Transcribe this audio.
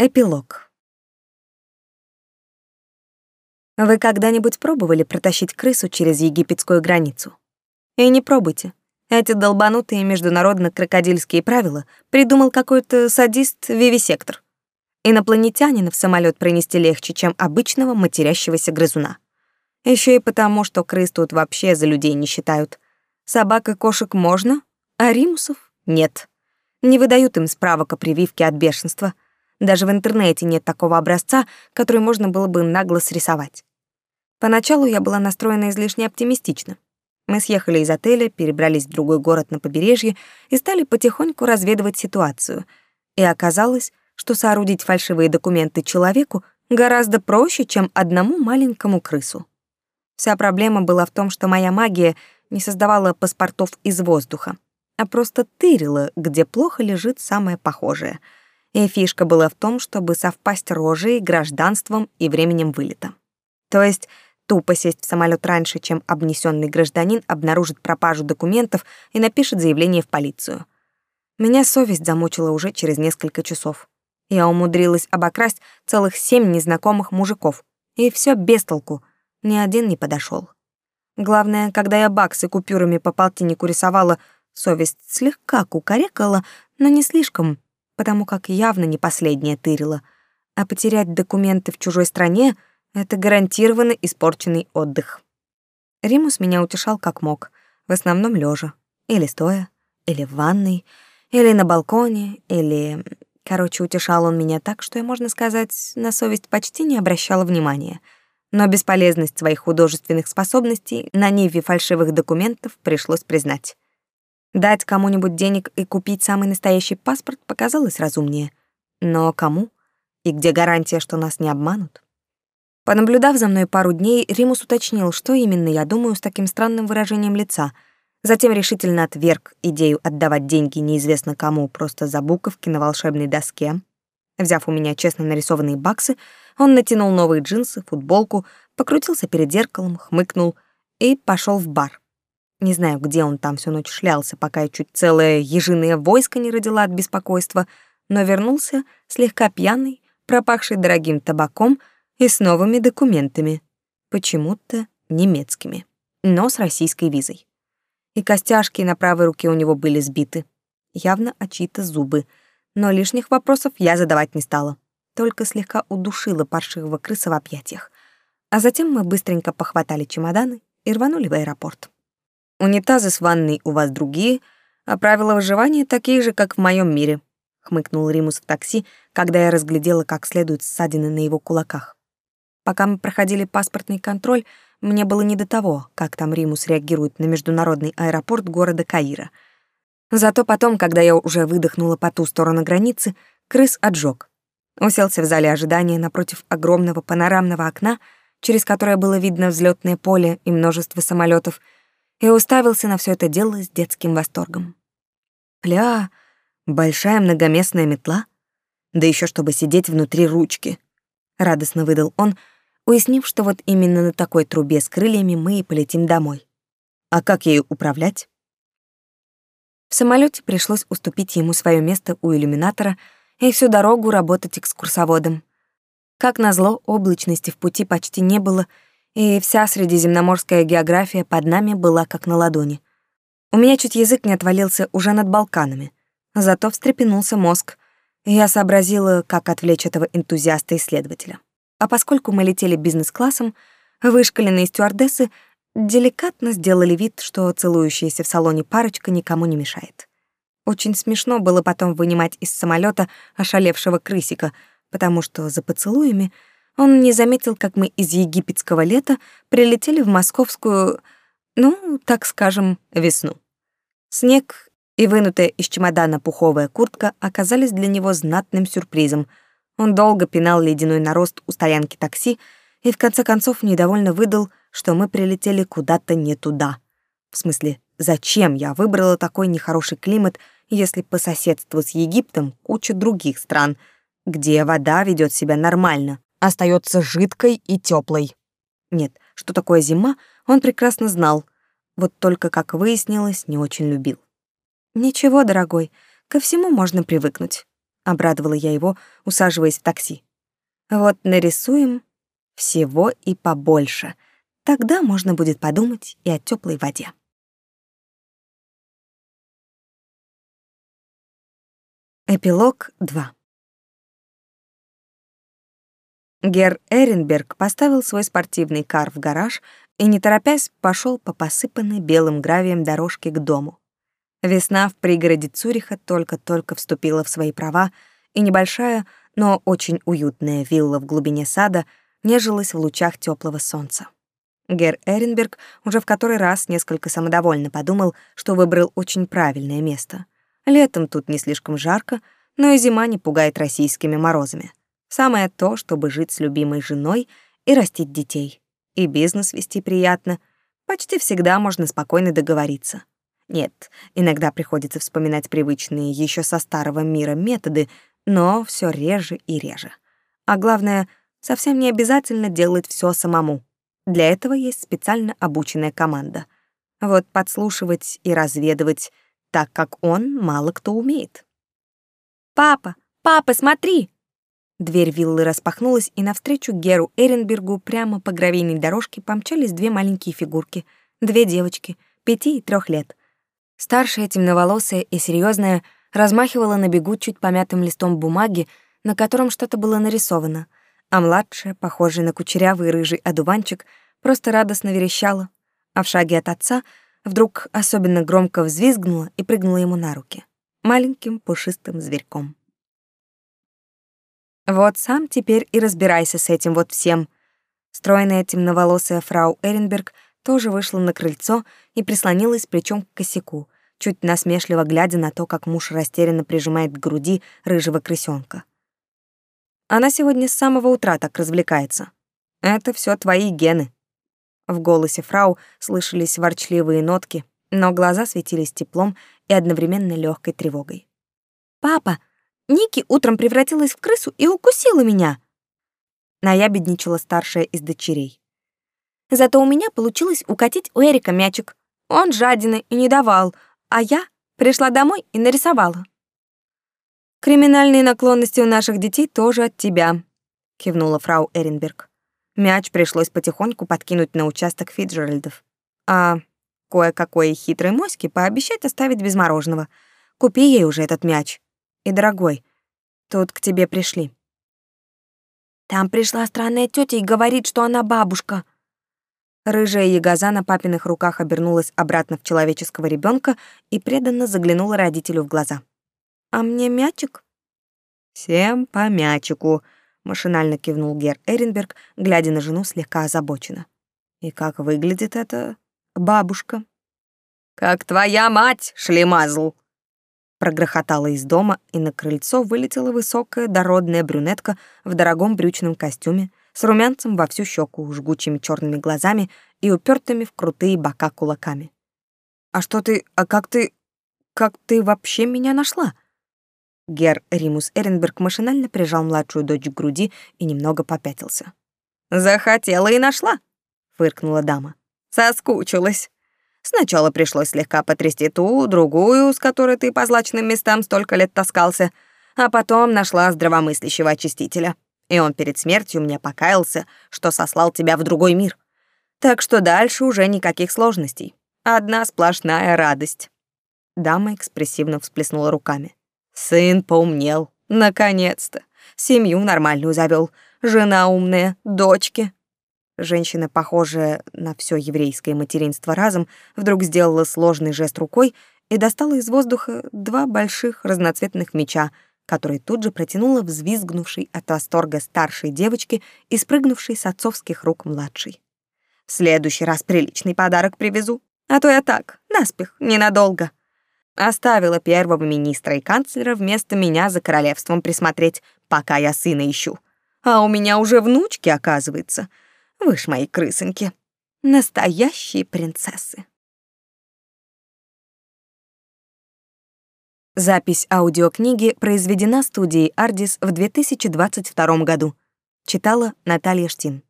Эпилог. Вы когда-нибудь пробовали протащить крысу через египетскую границу? И не пробуйте. Эти долбанутые международно-крокодильские правила придумал какой-то садист-вивисектор. Инопланетянина в самолет пронести легче, чем обычного матерящегося грызуна. Еще и потому, что крыс тут вообще за людей не считают. Собак и кошек можно, а римусов нет. Не выдают им справок о прививке от бешенства — даже в интернете нет такого образца, который можно было бы нагло срисовать. Поначалу я была настроена излишне оптимистично. Мы съехали из отеля, перебрались в другой город на побережье и стали потихоньку разведывать ситуацию. И оказалось, что соорудить фальшивые документы человеку гораздо проще, чем одному маленькому крысу. Вся проблема была в том, что моя магия не создавала паспортов из воздуха, а просто тырила, где плохо лежит самое похожее — и фишка была в том, чтобы совпасть рожей, гражданством и временем вылета. То есть тупо сесть в самолет раньше, чем обнесенный гражданин обнаружит пропажу документов и напишет заявление в полицию. Меня совесть замучила уже через несколько часов. Я умудрилась обокрасть целых семь незнакомых мужиков, и все без толку, ни один не подошел. Главное, когда я баксы купюрами по полтиннику рисовала, совесть слегка кукарекала, но не слишком, потому как явно не последняя тырила, а потерять документы в чужой стране — это гарантированно испорченный отдых. Римус меня утешал как мог, в основном лежа, или стоя, или в ванной, или на балконе, или... Короче, утешал он меня так, что я, можно сказать, на совесть почти не обращала внимания. Но бесполезность своих художественных способностей на ниве фальшивых документов пришлось признать. Дать кому-нибудь денег и купить самый настоящий паспорт показалось разумнее. Но кому? И где гарантия, что нас не обманут? Понаблюдав за мной пару дней, Римус уточнил, что именно я думаю с таким странным выражением лица. Затем решительно отверг идею отдавать деньги неизвестно кому просто за буковки на волшебной доске. Взяв у меня честно нарисованные баксы, он натянул новые джинсы, футболку, покрутился перед зеркалом, хмыкнул и пошел в бар. Не знаю, где он там всю ночь шлялся, пока я чуть целое ежиное войско не родила от беспокойства, но вернулся слегка пьяный, пропахший дорогим табаком и с новыми документами, почему-то немецкими, но с российской визой. И костяшки на правой руке у него были сбиты, явно от чьи-то зубы, но лишних вопросов я задавать не стала, только слегка удушила паршивого крыса в объятиях. А затем мы быстренько похватали чемоданы и рванули в аэропорт. Унитазы с ванной у вас другие, а правила выживания такие же, как в моем мире», — хмыкнул Римус в такси, когда я разглядела как следует ссадины на его кулаках. Пока мы проходили паспортный контроль, мне было не до того, как там Римус реагирует на международный аэропорт города Каира. Зато потом, когда я уже выдохнула по ту сторону границы, крыс отжег. Уселся в зале ожидания напротив огромного панорамного окна, через которое было видно взлетное поле и множество самолетов — и уставился на все это дело с детским восторгом. Ля, большая многоместная метла, да еще чтобы сидеть внутри ручки. Радостно выдал он, уяснив, что вот именно на такой трубе с крыльями мы и полетим домой. А как ею управлять? В самолете пришлось уступить ему свое место у иллюминатора и всю дорогу работать экскурсоводом. Как назло, облачности в пути почти не было — и вся средиземноморская география под нами была как на ладони. У меня чуть язык не отвалился уже над Балканами. Зато встрепенулся мозг, и я сообразила, как отвлечь этого энтузиаста-исследователя. А поскольку мы летели бизнес-классом, вышкаленные стюардессы деликатно сделали вид, что целующаяся в салоне парочка никому не мешает. Очень смешно было потом вынимать из самолета ошалевшего крысика, потому что за поцелуями — он не заметил, как мы из египетского лета прилетели в московскую, ну, так скажем, весну. Снег и вынутая из чемодана пуховая куртка оказались для него знатным сюрпризом. Он долго пинал ледяной нарост у стоянки такси и в конце концов недовольно выдал, что мы прилетели куда-то не туда. В смысле, зачем я выбрала такой нехороший климат, если по соседству с Египтом куча других стран, где вода ведет себя нормально, остается жидкой и теплой. Нет, что такое зима, он прекрасно знал, вот только, как выяснилось, не очень любил. «Ничего, дорогой, ко всему можно привыкнуть», — обрадовала я его, усаживаясь в такси. Вот нарисуем всего и побольше. Тогда можно будет подумать и о теплой воде. Эпилог 2 Гер Эренберг поставил свой спортивный кар в гараж и, не торопясь, пошел по посыпанной белым гравием дорожке к дому. Весна в пригороде Цюриха только-только вступила в свои права, и небольшая, но очень уютная вилла в глубине сада нежилась в лучах теплого солнца. Гер Эренберг уже в который раз несколько самодовольно подумал, что выбрал очень правильное место. Летом тут не слишком жарко, но и зима не пугает российскими морозами. Самое то, чтобы жить с любимой женой и растить детей. И бизнес вести приятно. Почти всегда можно спокойно договориться. Нет, иногда приходится вспоминать привычные еще со старого мира методы, но все реже и реже. А главное, совсем не обязательно делать все самому. Для этого есть специально обученная команда. Вот подслушивать и разведывать так, как он, мало кто умеет. «Папа, папа, смотри!» Дверь виллы распахнулась, и навстречу Геру Эренбергу прямо по гравийной дорожке помчались две маленькие фигурки, две девочки, пяти и трех лет. Старшая, темноволосая и серьезная, размахивала на бегу чуть помятым листом бумаги, на котором что-то было нарисовано, а младшая, похожая на кучерявый рыжий одуванчик, просто радостно верещала, а в шаге от отца вдруг особенно громко взвизгнула и прыгнула ему на руки, маленьким пушистым зверьком. Вот сам теперь и разбирайся с этим вот всем. Стройная темноволосая фрау Эренберг тоже вышла на крыльцо и прислонилась плечом к косяку, чуть насмешливо глядя на то, как муж растерянно прижимает к груди рыжего крысёнка. Она сегодня с самого утра так развлекается. Это все твои гены. В голосе фрау слышались ворчливые нотки, но глаза светились теплом и одновременно легкой тревогой. «Папа, Ники утром превратилась в крысу и укусила меня. Наябедничала старшая из дочерей. Зато у меня получилось укатить у Эрика мячик. Он жадины и не давал, а я пришла домой и нарисовала. Криминальные наклонности у наших детей тоже от тебя, кивнула фрау Эренберг. Мяч пришлось потихоньку подкинуть на участок Фиджеральдов. А кое-какой хитрой моське пообещать оставить без мороженого. Купи ей уже этот мяч. И, дорогой, тут к тебе пришли. Там пришла странная тетя и говорит, что она бабушка. Рыжая ягоза на папиных руках обернулась обратно в человеческого ребенка и преданно заглянула родителю в глаза. «А мне мячик?» «Всем по мячику», — машинально кивнул Гер Эренберг, глядя на жену слегка озабоченно. «И как выглядит эта бабушка?» «Как твоя мать, шлемазл!» Прогрохотала из дома, и на крыльцо вылетела высокая дородная брюнетка в дорогом брючном костюме с румянцем во всю щеку, жгучими черными глазами и упертыми в крутые бока кулаками. «А что ты... А как ты... Как ты вообще меня нашла?» Гер Римус Эренберг машинально прижал младшую дочь к груди и немного попятился. «Захотела и нашла», — фыркнула дама. «Соскучилась». Сначала пришлось слегка потрясти ту, другую, с которой ты по злачным местам столько лет таскался, а потом нашла здравомыслящего очистителя. И он перед смертью мне покаялся, что сослал тебя в другой мир. Так что дальше уже никаких сложностей. Одна сплошная радость. Дама экспрессивно всплеснула руками. Сын поумнел. Наконец-то. Семью нормальную завел. Жена умная, дочки. Женщина, похожая на все еврейское материнство разом, вдруг сделала сложный жест рукой и достала из воздуха два больших разноцветных меча, которые тут же протянула взвизгнувшей от восторга старшей девочке и спрыгнувшей с отцовских рук младшей. «В следующий раз приличный подарок привезу, а то я так, наспех, ненадолго». Оставила первого министра и канцлера вместо меня за королевством присмотреть, пока я сына ищу. А у меня уже внучки, оказывается — вы ж мои крысоньки. Настоящие принцессы. Запись аудиокниги произведена студией «Ардис» в 2022 году. Читала Наталья Штин.